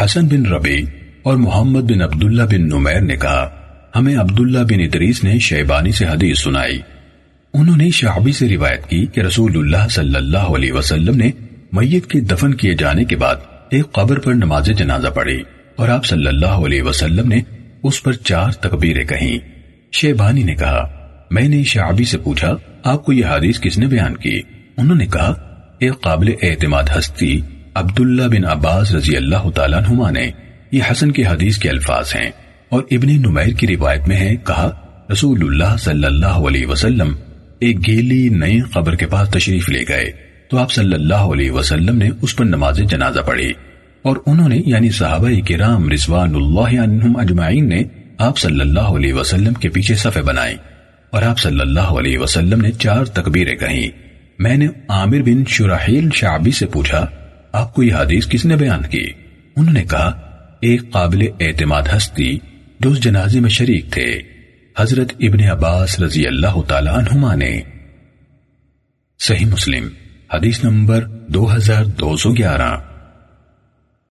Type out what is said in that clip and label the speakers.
Speaker 1: حسن بن ربی اور محمد بن عبداللہ بن نمیر نے کہا، ہمیں عبداللہ بن ادریس نے شیبانی سے حدیث سنائی۔ انہوں نے شعبی سے روایت کی کہ رسول اللہ صلی اللہ علیہ وسلم نے میت کے دفن کیے جانے کے بعد ایک قبر پر نماز جنازہ پڑھی اور آپ صلی اللہ علیہ وسلم نے اس پر چار تکبیریں کہیں۔ شیبانی نے کہا، میں نے شعبی سے پوچھا، آپ کو یہ حدیث کس نے بیان کی؟ انہوں نے کہا، ایک قابل اعتماد ہستی عبداللہ بن عباس رضی اللہ تعالیٰ عنہما نے یہ حسن کی حدیث کے الفاظ ہیں اور ابن نمیر کی روایت میں ہے، کہا رسول اللہ صلی اللہ علیہ وسلم ایک گیلی نئی قبر کے پاس تشریف لے گئے۔ تو آپ صلی اللہ علیہ وسلم نے اس پر نماز جنازہ پڑھی۔ اور انہوں نے یعنی صحابہ کرام رضوان اللہ عنہم اجمعین نے، آپ صلی اللہ علیہ وسلم کے پیچھے صفے بنائی اور آپ صلی اللہ علیہ وسلم نے چار تکبیریں کہیں۔ میں نے عامر بن شرحیل شعبی سے پوچھا آپ کو یہ حدیث کس نے بیان کی؟ انہوں نے کہا، ایک قابل اعتماد ہستی جو اس جنازے میں شریک تھے، حضرت ابن عباس رضی اللہ تعالی عنہما نے۔ صحیح مسلم، حدیث نمبر دو ہزار دو سو گیارہ۔